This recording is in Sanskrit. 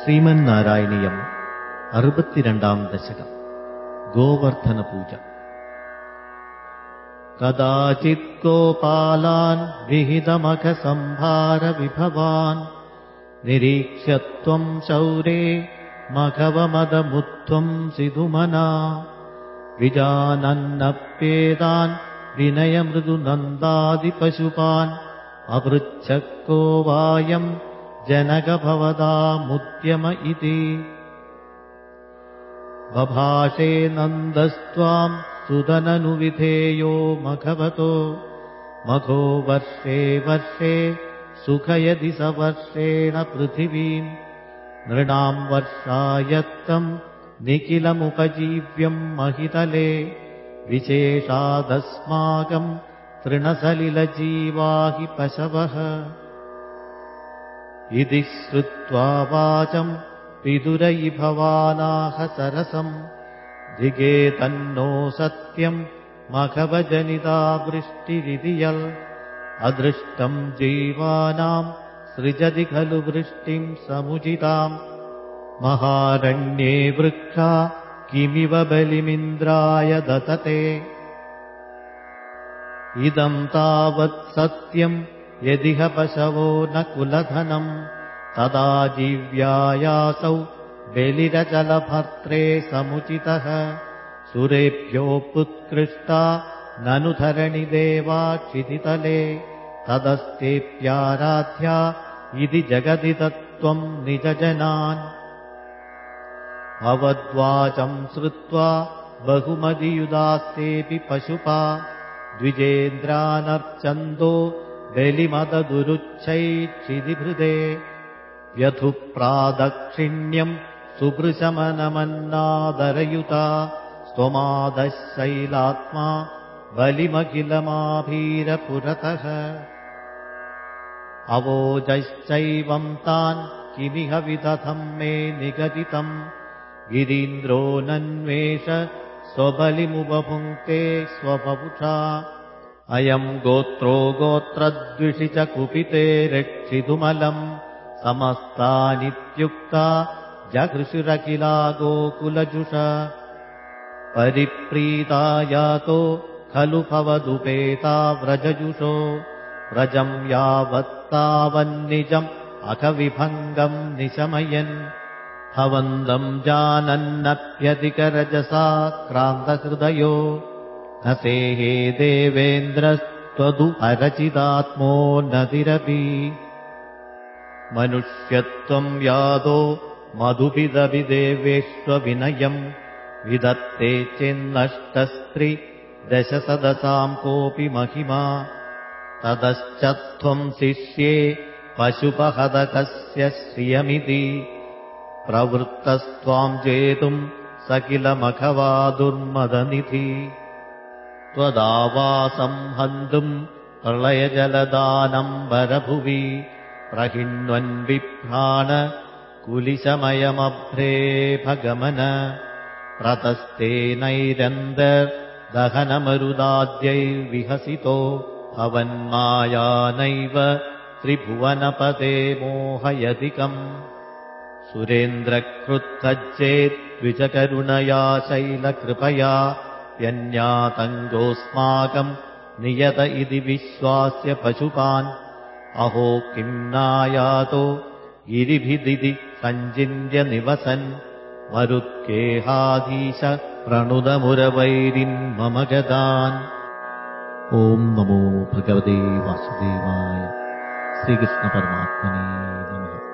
ശ്രീനാരായണീയം അറുപത്തിരണ്ടാം ദശകം ഗോവർദ്ധനപൂജ कदाचित् गोपालान् विहितमखसम्भारविभवान् निरीक्ष्य त्वम् शौरे मघवमदमुत्त्वम् सिधुमना विजानन्नप्येतान् विनयमृदुनन्दादिपशुपान् अपृच्छः को वायम् जनकभवदामुद्यम इति। बभाषे नन्दस्त्वाम् सुदननुविधेयो मघवतो। मघो वर्षे वर्षे सुखयदि स वर्षेण पृथिवीम्। नृणाम् वर्षायत्तम् निखिलमुपजीव्यम् महितले। विशेषादस्माकम् तृणसलिलजीवा हि पशवः इति श्रुत्वा वाचम् पितुरयि भवानाह सरसम्। दिगे तन्नो सत्यम् मघवजनिता वृष्टिरिति यल्। अदृष्टम् जीवानाम् सृजति खलु वृष्टिम् समुचिताम्। महारण्ये वृक्षा किमिव बलिमिन्द्राय दतते इदम् तावत् सत्यम् यदिह पशवो न कुलधनम् तदा जीव्यायासौ बलिरचलभर्त्रे समुचितः। सुरेभ्योऽपुत्कृष्टा ननु धरणि देवा क्षितितले तदस्तेऽप्याराध्या इति जगदि तत्त्वम् निजजनान्। अवद्वाचम् श्रुत्वा बहुमदियुदास्तेऽपि पशुपा द्विजेन्द्रानर्चन्दो बलिमददुरुच्छैक्षिदिभृदे व्यथुप्रादक्षिण्यम् सुभृशमनमन्नादरयुता स्वमादः शैलात्मा बलिमखिलमाभीरपुरतः। अवोजश्चैवम् तान् किमिह विदधम् मे निगदितम् गिरीन्द्रो नन्वेष स्वबलिमुपभुङ्क्ते स्वबभुषा अयम् गोत्रो गोत्रद्विषि च कुपिते रक्षितुमलम् समस्तानित्युक्ता जघृषुरखिला गोकुलजुष परिप्रीता यातो खलु भवदुपेता व्रजजुषो। व्रजम् यावत्तावन्निजम् अखविभङ्गम् निशमयन्। भवन्तम् जानन्नप्यधिकरजसा क्रान्तहृदयो न सेहे देवेन्द्रस्त्वदु अरचिदात्मो नदिरपि मनुष्यत्वम् यादो मधुभिदभिदेवेष्वविनयम् विदत्ते चेन्नष्टस्त्रि दशसदसाम् कोऽपि महिमा। ततश्च त्वम् शिष्ये पशुपहदकस्य श्रियमिति। प्रवृत्तस्त्वाम् जेतुम् स किल मखवा दुर्मदनिधि त्वदावासम् हन्तुम् प्रलयजलदानम्बरभुवि प्रहिण्वन्विभ्राण कुलिशमयमभ्रेभगमन प्रतस्तेनैरन्दर्दहनमरुदाद्यैर्विहसितो भवन्मायानैव त्रिभुवनपदे मोहयधिकम् सुरेन्द्रकृत्तज्जेद्विजकरुणया शैलकृपया व्यन्यातङ्गोऽस्माकम् नियत इति विश्वास्य पशुपान्। अहो किम् नायातो? गिरिभिदिति सञ्चिन्त्य निवसन्। मरुत्केहाधीश प्रणुदमुरवैरिन् मम गतान् ॐ नमो भगवते वासुदेवाय। श्रीकृष्णपरमात्मने नमः